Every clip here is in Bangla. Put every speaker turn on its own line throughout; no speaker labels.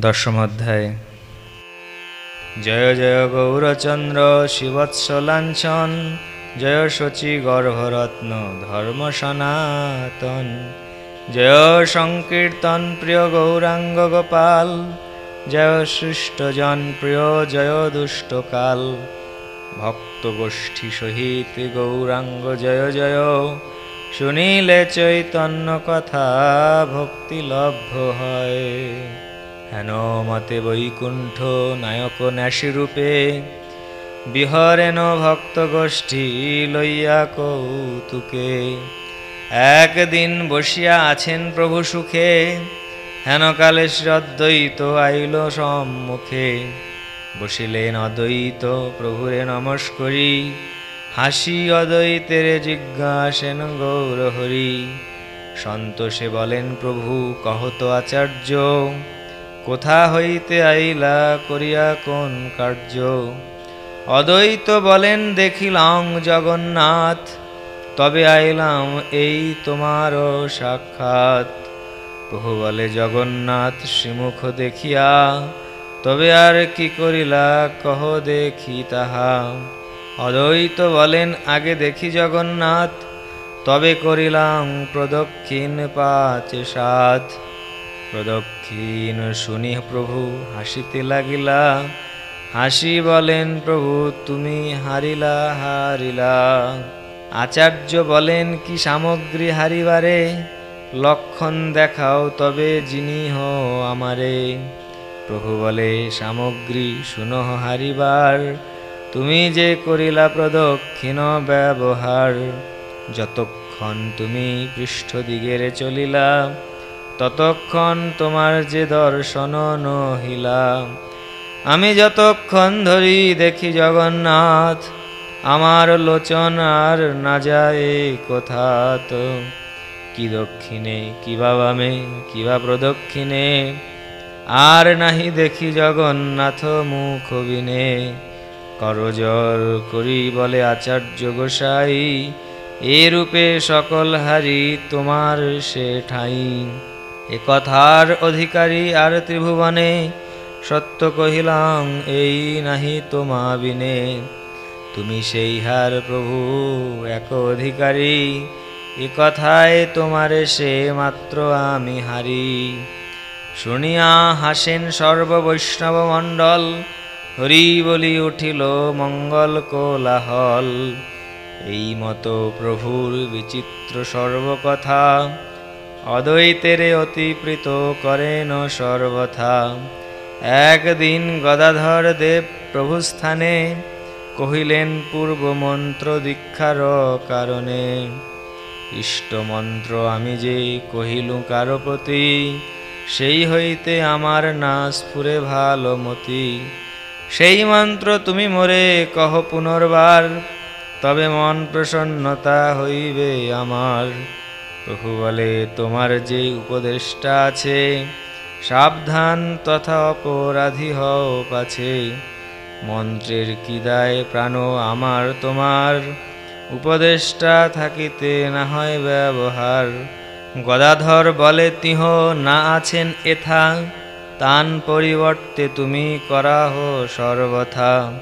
দশম অধ্যায় জয় জয় গৌরচন্দ্র শিবৎসলাঞ্ছন জয় শচী গর্ভরত্ন ধর্ম সনাতন, জয় সংকীর্তন প্রিয় গৌরাঙ্গ গোপাল, জয় সৃষ্টজন প্রিয় জয় দুষ্টকাল, ভক্ত গোষ্ঠী সহিত গৌরাঙ্গ জয় জয়, শুনিলে চৈতন্য কথা ভক্তি লভ্য হয়। হেন মতে বৈকুণ্ঠ নায়ক ন্যাসী রূপে বিহরেন ভক্ত গোষ্ঠী লইয়া কৌতুকে। একদিন বসিয়া আছেন প্রভু সুখে, হেন কালে শ্রদ্বৈত আইল সম্মুখে। বসিলেন অদ্বৈত প্রভুরে নমস্করি, হাসি অদ্বৈতের জিজ্ঞাসেন গৌর হরি সন্তোষে বলেন, প্রভু, কহত আচার্য কোথা হইতে আইলা করিয়া কোন কার্য? অদ্বৈত বলেন, দেখিলাম জগন্নাথ, তবে আইলাম এই তোমার সাক্ষাৎ। প্রভু বলে, জগন্নাথ শ্রীমুখ দেখিয়া, তবে আর কি করিলা কহ দেখি তাহা। অদ্বৈত বলেন, আগে দেখি জগন্নাথ, তবে করিলাম প্রদক্ষিণ পাঁচ সাত প্রদক্ষিণ শুনি প্রভু, হাসিতে লাগিলা। হাসি বলেন, প্রভু, তুমি হারিলা হারিলা। আচার্য বলেন, কি সামগ্রী হারিবারে? লক্ষণ দেখাও তবে যিনি হো আমারে। প্রভু বলে, সামগ্রী শুনো হারিবার। তুমি যে করিলা প্রদক্ষিণ ব্যবহার, যতক্ষণ তুমি পৃষ্ঠ দিগের চলিলা ততক্ষণ তোমার যে দর্শন নহিলা আমি যতক্ষণ ধরি দেখি জগন্নাথ, আমার লোচন আর না যায় কোথা তো কি দক্ষিণে কিবা বামে কিবা প্রদক্ষিণে, আর নাহি দেখি জগন্নাথ মুখ বিনে করজর করি বলে আচার্য গোসাই এ রূপে সকল হারি তোমার সে ঠাই এ কথার অধিকারী আর ত্রিভুবনে সত্য কহিলাম, এই নাহি তোমা বিনে। তুমি সেই হার প্রভু, এক অধিকারী। এ কথায় তোমারে সে মাত্র আমি হারি। শুনিয়া হাসেন সর্ববৈষ্ণব মণ্ডল, হরি বলি উঠিল মঙ্গল কোলাহল। এই মতো প্রভুর বিচিত্র সর্বকথা অদ্বৈতেরে অতিপ্রীত করেন সর্বথা। একদিন গদাধর দেব প্রভুস্থানে কহিলেন, পূর্ব মন্ত্র দীক্ষার কারণে। ইষ্টমন্ত্র আমি যে কহিলু কারও প্রতি, সেই হইতে আমার না স্ফুরে ভালো মতি। সেই মন্ত্র তুমি মোরে কহ পুনর্বার, তবে মন প্রসন্নতা হইবে আমার। প্রভু বলে, তোমার যে উপদেশটা আছে, সাবধান তথা অপরাধী হও পাছে। মন্ত্রের কি দায় প্রাণ আমার তোমার উপদেশটা থাকিতে না হয় ব্যবহার। গদাধর বলে, তিহ না আছেন এথা, তান পরিবর্তে তুমি করাহ সর্বথা।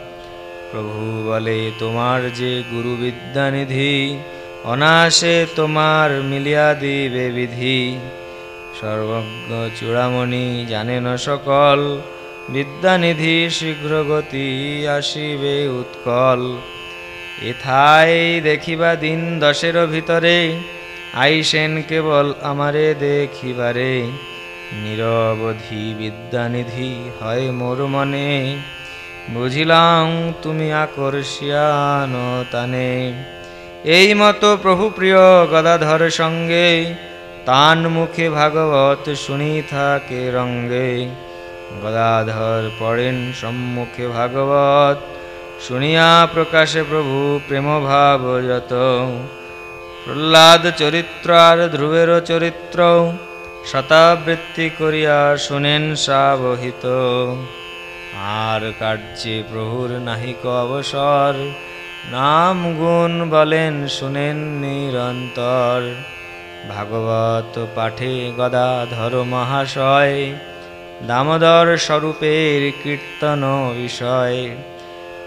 প্রভু বলে, তোমার যে গুরু বিদ্যানিধি অনাসে তোমার মিলিয়া দিবে বিধি। সর্বজ্ঞ চূড়ামণি জানেন সকল, বিদ্যানিধি শীঘ্র গতি আসিবে উৎকল। এথায় দেখিবা দিন দশের ভিতরে, আইসেন কেবল আমারে দেখিবারে। নিরবধি বিদ্যানিধি হয় মোর মনে, বুঝিলাম তুমি আকর্ষিয়ান তানে। এই মতো প্রভু প্রিয় গদাধর সঙ্গে তান মুখে ভাগবত শুনি থাকে রঙ্গে। গদাধর পড়েন সম্মুখে ভাগবত, শুনিয়া প্রকাশে প্রভু প্রেম ভাব যত। প্রহ্লাদ চরিত্র আর ধ্রুবের চরিত্র শতাবৃত্তি করিয়া শুনেন সাবহিত। আর কার্যে প্রভুর নাহিক অবসর নাম গুণ বলেন শুনেন নিরন্তর। ভাগবত পাঠে গদাধর মহাশয় দামোদর স্বরূপের কীর্তন বিষয়।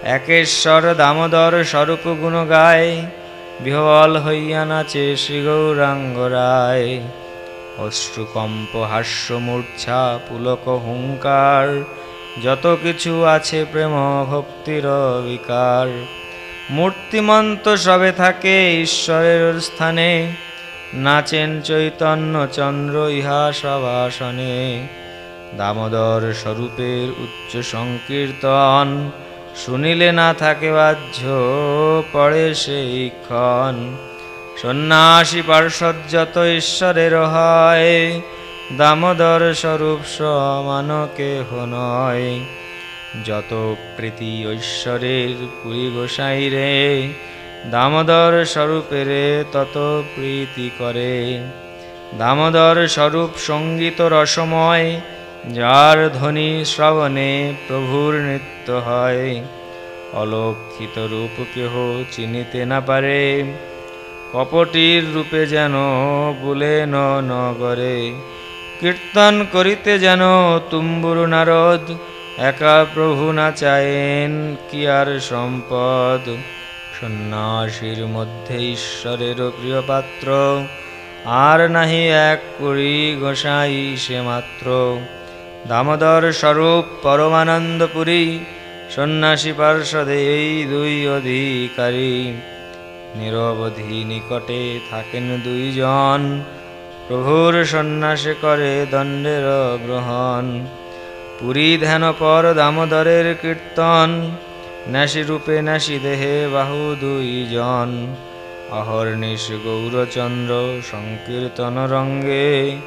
একেশ্বর দামোদর স্বরূপ গুণ গায়, বিহবল হইয়া নাচে শ্রী গৌরাঙ্গ রায়। অশ্রুকম্প হাস্য মূর্ছা, পুলক হুঙ্কার, যত কিছু আছে প্রেম ভক্তির বিকার মূর্তিমন্ত সবে থাকে ঈশ্বরের স্থানে। নাচেন চৈতন্য চন্দ্র ইহা সবাসনে দামোদর স্বরূপের উচ্চ সংকীর্তন, শুনিলে না থাকে বাহ্য, পড়ে সেই ক্ষণ। সন্ন্যাসী পার্শ্বদ যত ঈশ্বরের হয়, দামোদর স্বরূপ সমান কেহ নয়। যত প্রীতি ঐশ্বরের পুরী গোসাই রে, দামোদর স্বরূপের তত প্রীতি করে। দামোদর স্বরূপ সংগীত রসময়, যার ধ্বনি শ্রবণে প্রভুর নৃত্য হয়। অলক্ষিত রূপ কেহ চিনিতে না পারে, কপটির রূপে যেন বুলেন নগরে কীর্তন করিতে যেন তুম্বুর নারদ একা প্রভু না চায়েন, কি আর সম্পদ? সন্ন্যাসীর মধ্যে ঈশ্বরের প্রিয় পাত্র আর নাহি এক করি গোসাই সে মাত্র। দামোদর স্বরূপ পরমানন্দপুরী, সন্ন্যাসী পার্ষদে এই দুই অধিকারী। নিরবধি নিকটে থাকেন দুইজন, প্রভুর সন্ন্যাসে করে দণ্ডের গ্রহণ। পুরী ধ্যান পর দামোদরের কীর্তন। ন্যাসী রূপে ন্যাসী দেহে বাহু দুইজন অহর্নিশ গৌরচন্দ্র সংকীর্তন রঙ্গে।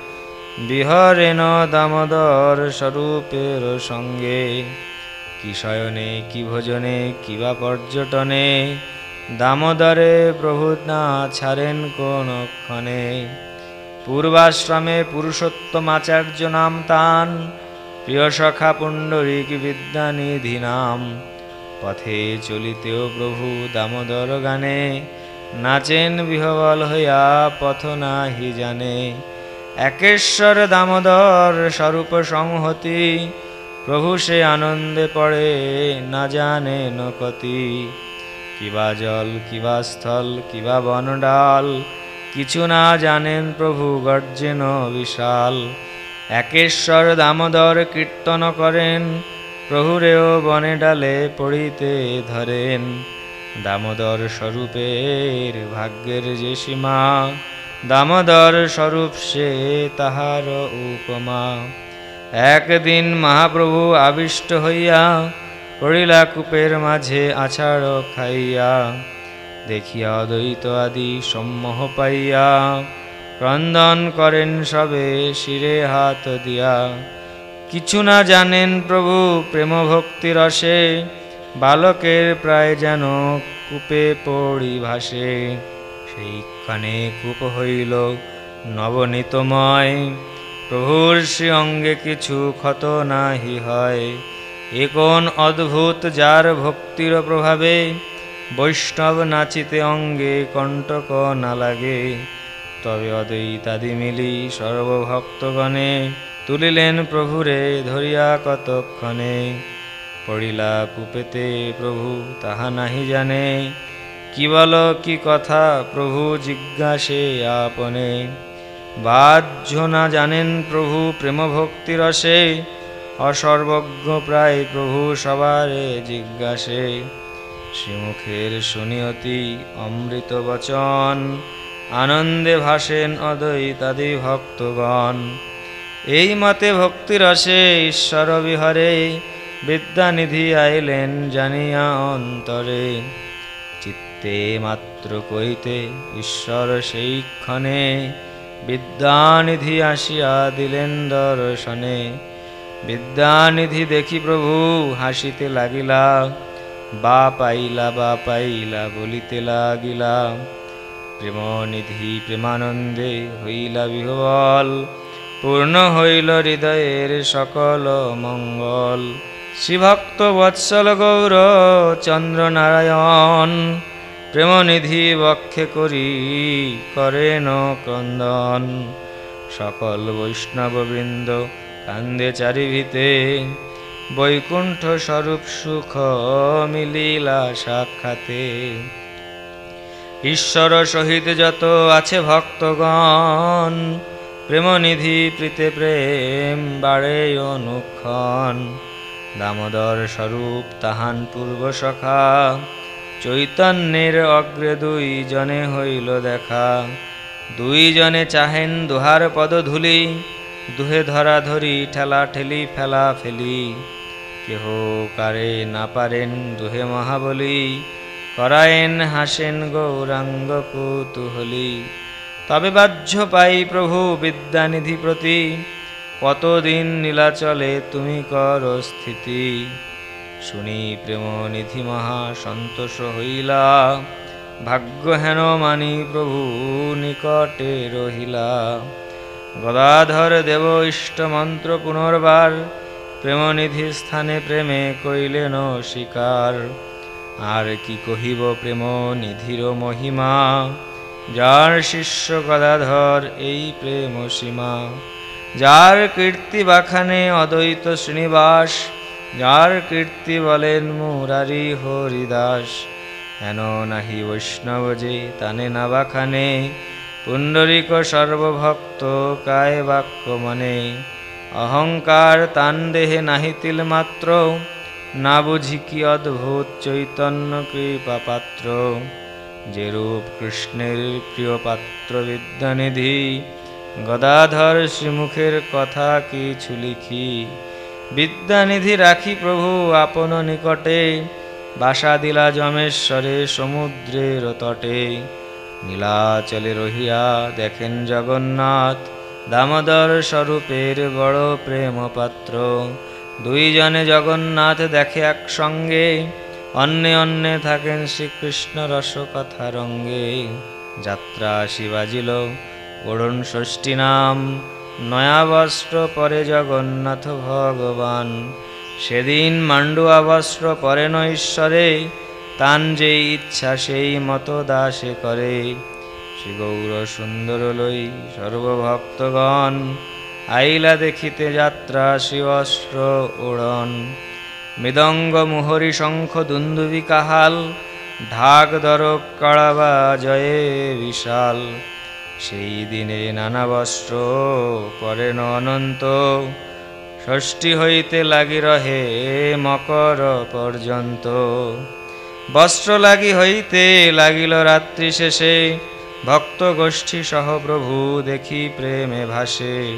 বিহরেন দামোদর স্বরূপের সঙ্গে। কি শয়নে, কি ভোজনে কিবা পর্যটনে। দামোদরে প্রভু না ছাড়েন কোন ক্ষণে। পূর্বাশ্রমে পুরুষোত্তম আচার্য নাম তান। প্রিয় সখা পুণ্ডরিক বিদ্যানিধি নাম পথে চলিতেও প্রভু দামোদর গানে, নাচেন বিহবল হইয়া পথ নাহি জানে। একেশ্বর দামোদর স্বরূপ সংহতি, প্রভু সে আনন্দে পড়ে, না জানে নকতি কিবা জল, কিবা স্থল, কিবা বনডাল, কিছু না জানেন প্রভু গর্জেন বিশাল। একেশ্বর দামোদর কীর্তন করেন প্রভুরেও বনে ডালে পড়িতে ধরেন। দামোদর স্বরূপের ভাগ্যের যে সীমা, দামোদর স্বরূপ সে তাহার উপমা। একদিন মহাপ্রভু আবিষ্ট হইয়া পড়িলা কূপের মাঝে আছাড় খাইয়া, দেখিয়া দ্বৈত আদি সম্মোহ পাইয়া ক্রন্দন করেন সবে, শিরে হাত দিয়া। কিছু না জানেন প্রভু প্রেম ভক্তি রসে। বালকের প্রায় যেন কূপে পড়ি ভাসে। সেইখানে কূপ হইল নবনীতময়। প্রভুর শ্রী অঙ্গে কিছু ক্ষত নাহি হয়। এ কোন অদ্ভুত যার ভক্তির প্রভাবে? বৈষ্ণব নাচিতে অঙ্গে কণ্টক না লাগে। তবে অদ্বৈতাদি মিলি সর্বভক্তগণে তুলিলেন প্রভুরে ধরিয়া কতক্ষণে? পড়িলা কুপেতে প্রভু তাহা নাহি জানে। কি বল, কি কথা, প্রভু জিজ্ঞাসে আপনে। বাহ্য না জানেন প্রভু প্রেম ভক্তি রসে। অসর্বজ্ঞ প্রায় প্রভু সবারে জিজ্ঞাসে। শ্রীমুখের শুনিয়তি অমৃত বচন। আনন্দে ভাসেন অদ্বৈতাদি ভক্তগণ। এই মতে ভক্তিরসে ঈশ্বর বিহরে বিদ্যানিধি আইলেন জানিয়া অন্তরে। চিত্তে মাত্র কইতে ঈশ্বর সেই ক্ষণে বিদ্যানিধি আসিয়া দিলেন দর্শনে। বিদ্যানিধি দেখি প্রভু হাসিতে লাগিলা, বা পাইলা বা পাইলা বলিতে লাগিলা। প্রেমনিধি প্রেমানন্দে হইলা বিহবল, পূর্ণ হইল হৃদয়ের সকল মঙ্গল। শ্রীভক্ত বৎসল গৌর চন্দ্র নারায়ণ প্রেমনিধি বক্ষে করি করেন ক্রন্দন। সকল বৈষ্ণববৃন্দ কান্দে চারিভিতে, বৈকুণ্ঠ স্বরূপ সুখ মিলিলা সাক্ষাতে। ঈশ্বর সহিত যত আছে ভক্তগণ, প্রেমনিধি প্রীতে প্রেম বাড়ে অনুক্ষণ। দামোদর স্বরূপ তাহান পূর্ব সখা, চৈতন্যের অগ্রে দুই জনে হইল দেখা। দুই জনে চাহেন দুহার পদধূলি দুহে ধরা ধরি ঠেলা ঠেলি ফেলা ফেলি। কেহ কারে না পারেন দুহে মহাবলী করায়েন হাসেন গৌরাঙ্গ কৌতূহলী। তবে বাহ্য পাই প্রভু বিদ্যানিধি প্রতি। কতদিন নীলাচলে তুমি কর স্থিতি। শুনি প্রেম নিধি মহা সন্তোষ হইলা। ভাগ্য হেন মানি প্রভু নিকটে রহিলা। গদাধর দেব ইষ্ট মন্ত্র পুনর্বার। প্রেমনিধি স্থানে প্রেমে কইলেন শিকার। আর কি কহিব প্রেম নিধির মহিমা? যার শিষ্য গদাধর এই প্রেম সীমা। যার কীর্তি বাখানে অদ্বৈত শ্রীনিবাস, যার কীর্তি বলেন মুরারি হরিদাস। হেন নাহি বৈষ্ণব যে তানে না বাখানে, পুণ্ডরিক সর্বভক্ত কায় বাক্য মনে। অহংকার তান দেহে নাহি তিল মাত্র না বুঝি কি অদ্ভুত চৈতন্য কৃপা পাত্র যে রূপ কৃষ্ণের প্রিয় পাত্র বিদ্যানিধি। গদাধর শ্রীমুখের কথা কিছু লিখি। বিদ্যানিধি রাখি প্রভু আপন নিকটে বাসা দিলা জমেশ্বরে সমুদ্রের তটে। নীলাচলে রহিয়া দেখেন জগন্নাথ, দামোদর স্বরূপের বড় প্রেম পাত্র দুইজনে জগন্নাথ দেখে একসঙ্গে অন্যে অন্যে থাকেন শ্রীকৃষ্ণ রস কথা রঙ্গে। যাত্রা শিবাজিল ওড়ন ষষ্ঠী নাম নয়া বস্ত্র পরে জগন্নাথ ভগবান। সেদিন মান্ডুয়া বস্ত্র পরেন ঈশ্বরে, তান যেই ইচ্ছা সেই মতো দাসে করে। শ্রী গৌর সুন্দর লই সর্বভক্তগণ আইলা দেখিতে যাত্রা শিবস্ত্র উড়ন। মৃদঙ্গ মুহরি শঙ্খ দুন্দুবি কাহাল, ঢাক দরক কাড়াবা জয়ে বিশাল। সেই দিনে নানা বস্ত্র পরেন অনন্ত, ষষ্ঠী হইতে লাগি রহে মকর পর্যন্ত। বস্ত্র লাগি হইতে লাগিল রাত্রি শেষে, ভক্ত গোষ্ঠী সহ প্রভু দেখি প্রেমে ভাসে।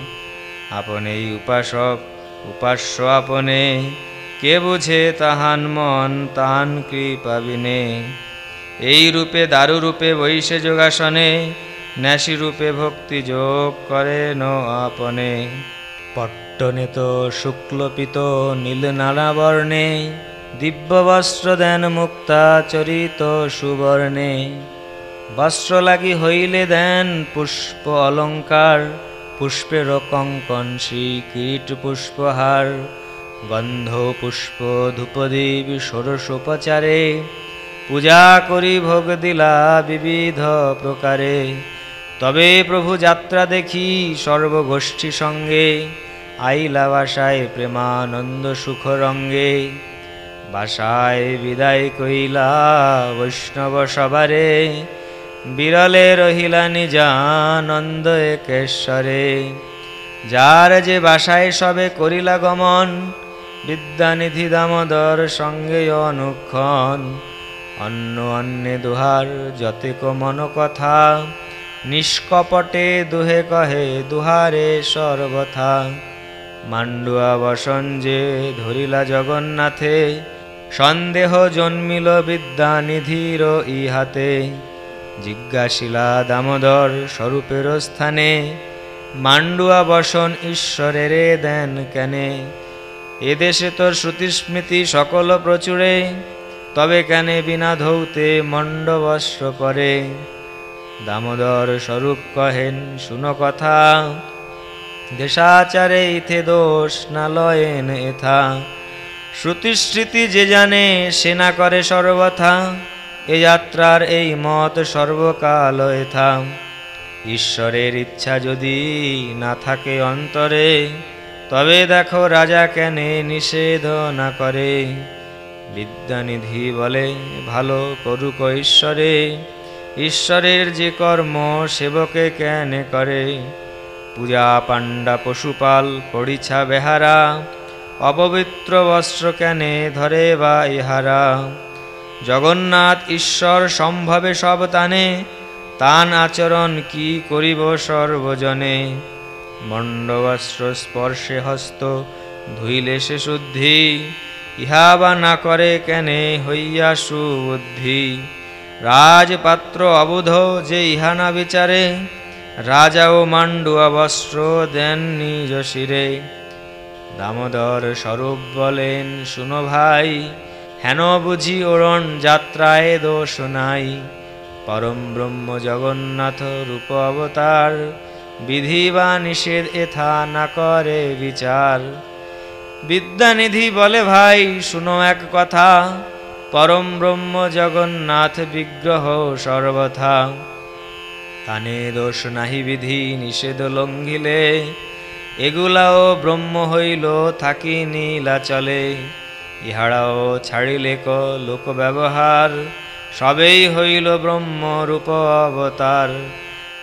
আপনেই উপাসক, উপাস্য আপনে। কে বুঝে তাহান মন, তাহান কৃপাবিনে এই রূপে, দারু রূপে, বৈশে যোগাসনে। ন্যাসী রূপে, ভক্তি যোগ করেন আপনে। পট্টনে তো শুক্লপিত নীল নানা বর্ণে। দিব্য বস্ত্র দেন মুক্তা চরিত সুবর্ণে। বস্ত্র লাগি হইলে দেন পুষ্প অলঙ্কার। পুষ্পের কঙ্কন শ্রী কীট পুষ্পহার গন্ধ পুষ্প ধূপদীপ ষোড়শোপচারে, পূজা করি ভোগ দিলা বিবিধ প্রকারে। তবে প্রভু যাত্রা দেখি সর্বগোষ্ঠী সঙ্গে, আইলা বাসায় প্রেমানন্দ সুখ রঙ্গে। বাসায় বিদায় কইলা বৈষ্ণব সবারে বিরলে রহিলা নিজানন্দ একেশ্বরে। যার যে বাসায় সবে করিলা গমন, বিদ্যানিধি দামোদর সঙ্গে অনুক্ষণ। অন্য অন্যে দুহার যতেক মন কথা, নিষ্কপটে দুহে কহে দুহারে সর্বথা। মান্ডুয়া বসন যে ধরিলা জগন্নাথে, সন্দেহ জন্মিল বিদ্যানিধির ইহাতে। জিজ্ঞাসিলা দামোদর স্বরূপের স্থানে মান্ডুয়া বসন ঈশ্বরের দেন কেনে? এদেশে তোর শ্রুতিস্মৃতি সকল প্রচুরে, তবে কেনে বিনা ধৌতে মণ্ডবস্ত্র পরে? দামোদর স্বরূপ কহেন, শুনো কথা, দেশাচারে ইথে দোষ না লয়েন এথা। শ্রুতিস্মৃতি যে জানে সেনা করে সর্বথা। এ যাত্রার এই মত সর্বকাল থাম। ঈশ্বরের ইচ্ছা যদি না থাকে অন্তরে, তবে দেখো রাজা কেনে নিষেধ না করে। বিদ্যানিধি বলে, ভালো করুক ঈশ্বরে। ঈশ্বরের যে কর্ম সেবকে কেনে করে। পূজা পাণ্ডা পশুপাল, পরিছা বেহারা, অপবিত্র বস্ত্র কেনে ধরে বা ইহারা। জগন্নাথ ঈশ্বর সম্ভবে সব তানে, তান আচরণ কি করিব সর্বজনে? মণ্ডবাস্ত্র স্পর্শে হস্ত, ধুইলে সে শুদ্ধি, ইহা বা না করে কেনে হইয়া সুবুদ্ধি? রাজপাত্র অবুধ যে ইহা না বিচারে, রাজা ও মান্ডুয়া বস্ত্র দেন নিজ শিরে। দামোদর স্বরূপ বলেন, শুনো ভাই হেন বুঝি ওরণ যাত্রায় দোষ নাই। পরম ব্রহ্ম জগন্নাথ রূপ অবতার বিধি বা নিষেধ এথা না করে বিচার। বিদ্যানিধি বলে ভাই, শুনো এক কথা, পরম ব্রহ্ম জগন্নাথ বিগ্রহ সর্বথা। তানে দোষ নাহি বিধি, নিষেধ লঙ্ঘিলে, এগুলাও ব্রহ্ম হইল থাকি নীলা চলে ইহারাও ছাড়িলে ক লোক ব্যবহার সবেই হইল ব্রহ্ম রূপ অবতার।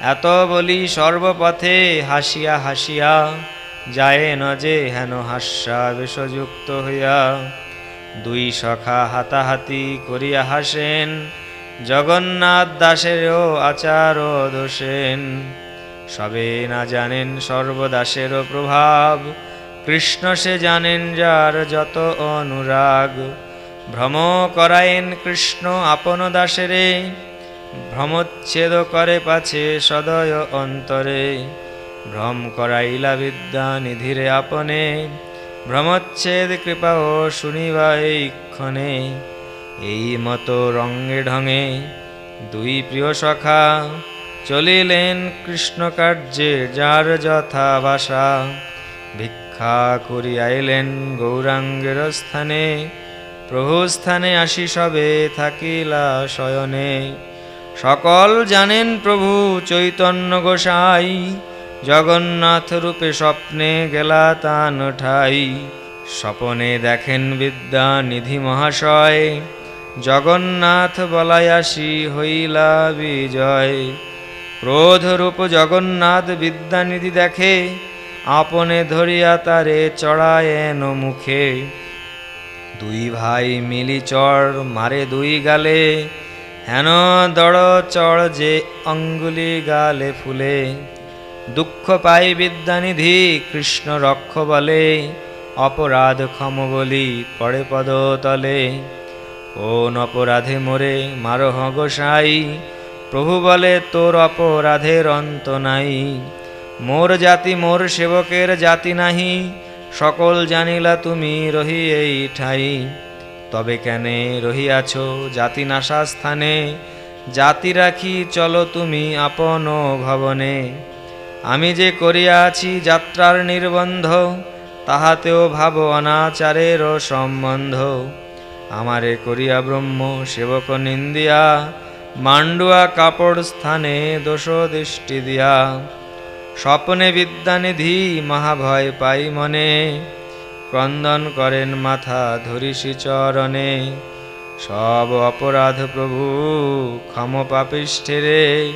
এত বলি সর্বপথে হাসিয়া হাসিয়া, যায় ন যে হেন হাস্যা বেশযুক্ত হইয়া। দুই সখা হাতাহাতি করিয়া হাসেন, জগন্নাথ দাসেরও আচার দোষেন। সবে না জানেন সর্বদাসেরও প্রভাব কৃষ্ণ সে জানেন যার যত অনুরাগ। ভ্রম করায়েন কৃষ্ণ আপন দাসেরে। ভ্রমচ্ছেদ করে পাছে সদয় অন্তরে। ভ্রম করাইলা বিদ্যা নিধিরে আপনে। ভ্রমচ্ছেদ কৃপা ও শুনিবা এই ক্ষণে। এই মতো রঙ্গে ঢঙে দুই প্রিয় সখা চলিলেন কৃষ্ণ কার্যে যার যথা বাসা ভিক্ষা করি আইলেন গৌরাঙ্গের স্থানে। প্রভু স্থানে আসি সবে, থাকিলা শয়নে। সকল জানেন প্রভু চৈতন্য গোসাই, জগন্নাথ রূপে স্বপ্নে গেলা তান ঠাই। স্বপনে দেখেন বিদ্যা নিধি মহাশয়, জগন্নাথ বলায়াসি হইলা বিজয়। ক্রোধরূপ জগন্নাথ বিদ্যানিধি দেখে আপনে ধরিয়া তারে চড়ায়েন মুখে। দুই ভাই মিলি চড় মারে দুই গালে, হেন দড় চড় যে অঙ্গুলি গালে ফুলে। দুঃখ পাই বিদ্যানিধি কৃষ্ণ রক্ষ বলে, অপরাধ ক্ষম বলি পড়ে পদ তলে। কোন অপরাধে মোরে মারহ গোসাই, প্রভু বলে তোর অপরাধের অন্ত নাই। মোর জাতি মোর সেবকের জাতি নাহি, সকল জানিলা তুমি রহি এই ঠাই। তবে কেনে রহিয়াছ জাতি নাশা স্থানে, জাতি রাখি চলো তুমি আপন ভবনে। আমি যে করিয়াছি যাত্রার নির্বন্ধ, তাহাতেও ভাব অনাচারের সম্বন্ধ। আমারে করিয়া ব্রহ্ম সেবক নিন্দিয়া মান্ডুয়া কাপড় স্থানে দোষ দৃষ্টি দিয়া। স্বপ্নে বিদ্যানিধি মহাভয় পাই মনে। ক্রন্দন করেন মাথা ধরিসি চরণে। সব অপরাধ প্রভু ক্ষম পাপিষ্ঠেরে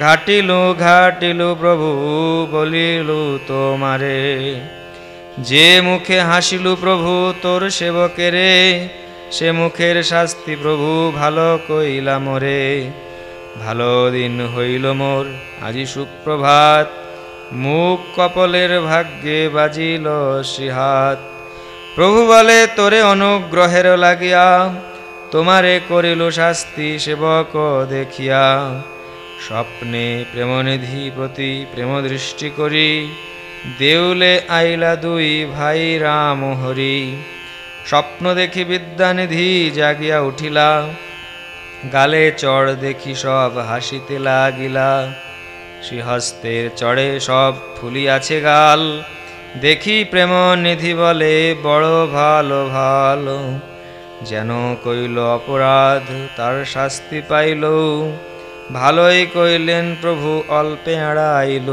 ঘাটিলু ঘাটিলু প্রভু বলিলু তোমারে। যে মুখে হাসিলু প্রভু তোর সেবকেরে, সে মুখের শাস্তি প্রভু ভালো কইলা মোরে। ভালো দিন হইল মোর, আজি সুপ্রভাত। মুখ কপলের ভাগ্যে বাজিল সিহাত। প্রভু বলে, তোরে অনুগ্রহের লাগিয়া, তোমারে করিল শাস্তি সেবক দেখিয়া। স্বপ্নে প্রেমনিধি প্রতি প্রেম দৃষ্টি করি, দেউলে আইলা দুই ভাই রাম হরি। স্বপ্ন দেখি বিদ্যানিধি জাগিয়া উঠিলা, গালে চড় দেখি সব হাসিতে লাগিলা। শ্রীহস্তের চড়ে সব ফুলিয়াছে গাল। দেখি প্রেম নিধি বলে, বড় ভালো ভালো। যেন কইল অপরাধ, তার শাস্তি পাইল। ভালোই কইলেন প্রভু, অল্পে এড়াইল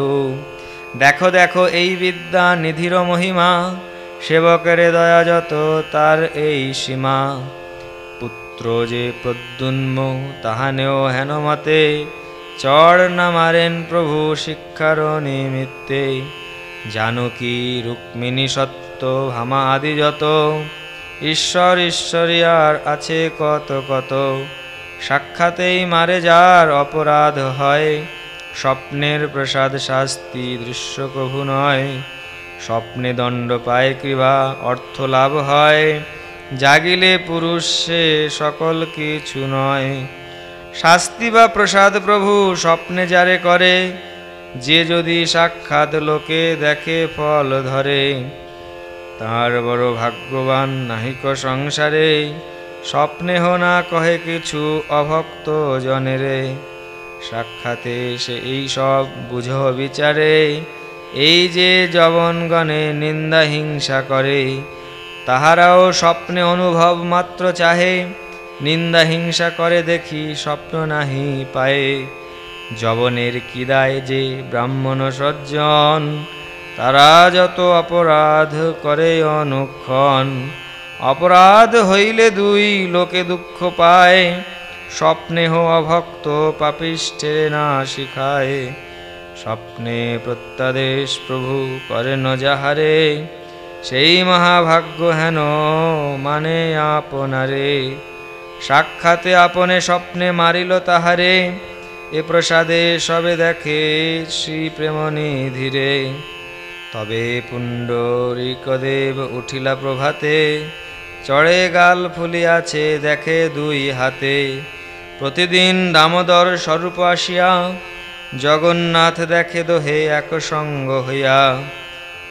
দেখো দেখো, এই বিদ্যা, নিধির মহিমা। সেবকের দয়া যত, তার এই সীমা। পুত্র যে প্রদ্যুন্ম তাহানেও হেন মতে। চড় না মারেন প্রভু শিক্ষার নিমিত্তে। জানকী রুক্মিণী সত্য, ভামা আদি যত। ঈশ্বর ঈশ্বরী আর আছে কত কত। সাক্ষাতেই মারে যার অপরাধ হয়। স্বপ্নের প্রসাদ শাস্তি দৃশ্য কভু নয়। স্বপ্নে দণ্ড পায় কৃপা, অর্থ লাভ হয়। জাগিলে পুরুষ সে সকল কিছু নয়। শাস্তি বা প্রসাদ প্রভু স্বপ্নে যারে করে, যে যদি সাক্ষাৎ লোকে দেখে ফল ধরে তার বড় ভাগ্যবান নাহিক সংসারে, স্বপ্নে না কহে কিছু অভক্ত জনেরে সাক্ষাতে সে এই সব বুঝ বিচারে, এই যে জবনগণে নিন্দা হিংসা করে, তাহারাও স্বপ্নে অনুভব মাত্র চাহে নিন্দা হিংসা করে দেখি স্বপ্ন নাহি পায়ে। জবনের কিদায় যে ব্রাহ্মণ সজ্জন, তারা যত অপরাধ করে অনুক্ষণ। অপরাধ হইলে দুই লোকে দুঃখ পায় স্বপ্নে হো অভক্ত পাপিষ্ঠে না শিখায়। স্বপ্নে প্রত্যাদেশ প্রভু করেন যাহারে, সেই মহাভাগ্য হেন মানে আপনারে। সাক্ষাতে আপনে স্বপ্নে মারিল তাহারে, এ প্রসাদে সবে দেখে শ্রী প্রেমনি ধীরে তবে পুণ্ডরিকদেব উঠিলা প্রভাতে, চড়ে গাল ফুলিয়াছে দেখে দুই হাতে। প্রতিদিন দামোদর স্বরূপ আসিয়া, জগন্নাথ দেখে দোহে এক সঙ্গ হইয়া।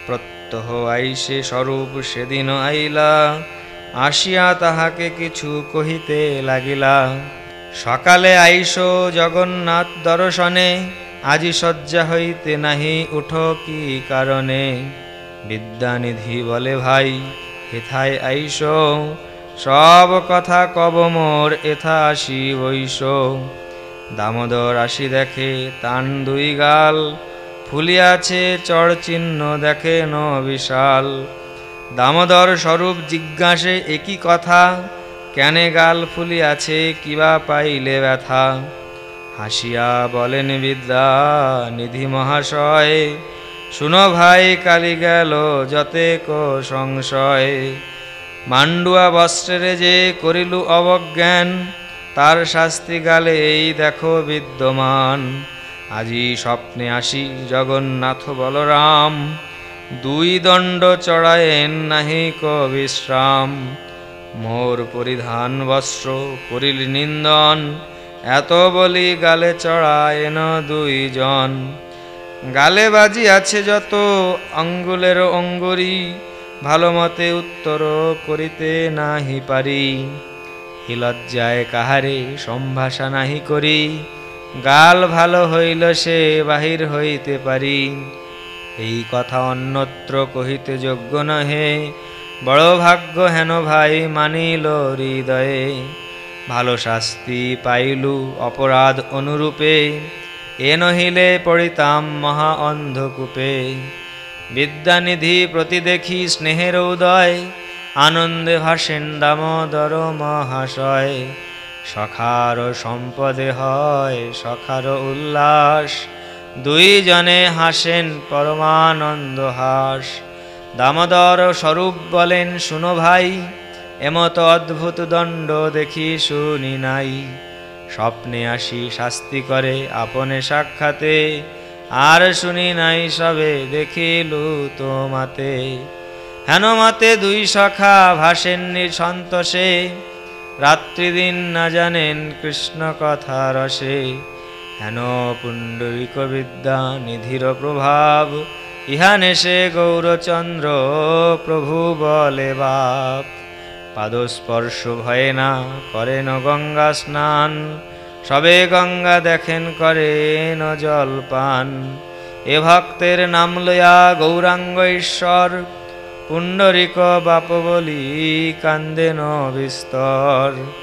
প্রত্যহ আইসে স্বরূপ সেদিন আইলা আসিয়া তাহাকে কিছু কহিতে লাগিলা, সকালে আইস জগন্নাথ দর্শনে, আজি শয্যা হইতে নাহি উঠো কি কারণে? বিদ্যানিধি বলে, ভাই হেথায় আইস, সব কথা কব মোর, এথা আসি বৈশ দামোদর আসি দেখে, তান দুই গাল, ফুলিয়াছে চড় চিহ্ন দেখে ন বিশাল দামোদর স্বরূপ জিজ্ঞাসে একই কথা, কেনে গাল ফুলিয়াছে, কিবা পাইলে ব্যথা? হাসিয়া বলেন, বিদ্যা নিধি মহাশয়, শুনো ভাই, কালি গেল যতে কো সংশয়। মান্ডুয়া বস্ত্রে যে করিলু অবজ্ঞান, তার শাস্তি গালে এই দেখো বিদ্যমান। আজি স্বপ্নে আসি জগন্নাথ বলরাম দুই দণ্ড চড়ায়েন নাহি ক বিশ্রাম মোর পরিধান বস্ত্র করিল নিন্দন, এত বলি গালে চড়ায়েন দুইজন গালে বাজি আছে যত আঙ্গুলের অঙ্গুরি, ভালো মতে উত্তর করিতে নাহি পারি। হিলজ্জায় কাহারে, সম্ভাষা নাহি করি। গাল ভালো হইল সে বাহির হইতে পারি। এই কথা অন্যত্র কহিতে যোগ্য নহে। বড় ভাগ্য হেন ভাই মানিল হৃদয়ে। ভালো শাস্তি পাইলু অপরাধ অনুরূপে। এ নহিলে পড়িতাম মহা অন্ধকূপে। বিদ্যানিধি প্রতি দেখি স্নেহের উদয়। আনন্দে ভাসেন দামোদর মহাশয়। সখার সম্পদে হয় সখার উল্লাস। দুইজনে হাসেন পরমানন্দ হাস। দামোদর স্বরূপ বলেন, শুনো ভাই, এমত অদ্ভুত দণ্ড দেখি শুনি নাই। স্বপ্নে আসি শাস্তি করে আপনে সাক্ষাতে, আর শুনি নাই সবে দেখিলু তোমাতে। হেন মতে দুই সখা ভাসেননি সন্তোষে রাত্রিদিন না জানেন কৃষ্ণ কথা রসে। হেন পুণ্ডরিক বিদ্যা নিধির প্রভাব, ইহা নেশে গৌরচন্দ্র প্রভু বলে বাপ। পাদস্পর্শ ভয়ে না করেন গঙ্গা স্নান, সবে গঙ্গা দেখেন করেন জল পান। এ ভক্তের নাম লয়া গৌরাঙ্গ ঈশ্বর, পুণ্ডরিক বাপ বলি কান্দেন বিস্তর।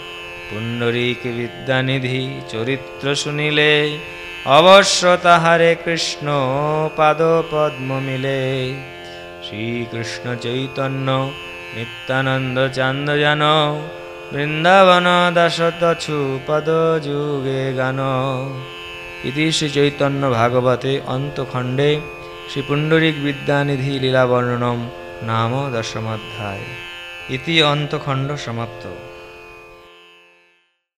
পুণ্ডরিক বিদ্যানিধি চরিত্র শুনিলে অবশ্য তাহারে কৃষ্ণ পাদ পদ্ম মিলে শ্রীকৃষ্ণ চৈতন্য নিত্যানন্দ চান্দ জান বৃন্দাবন দাসতছু পদ যুগে গান। ইতি শ্রী চৈতন্য ভাগবতে অন্তখণ্ডে শ্রী পুণ্ডরিক বিদ্যানিধি লীলাবর্ণনম নাম দশমধ্যায়। ইতি অন্তখণ্ড সমাপ্ত।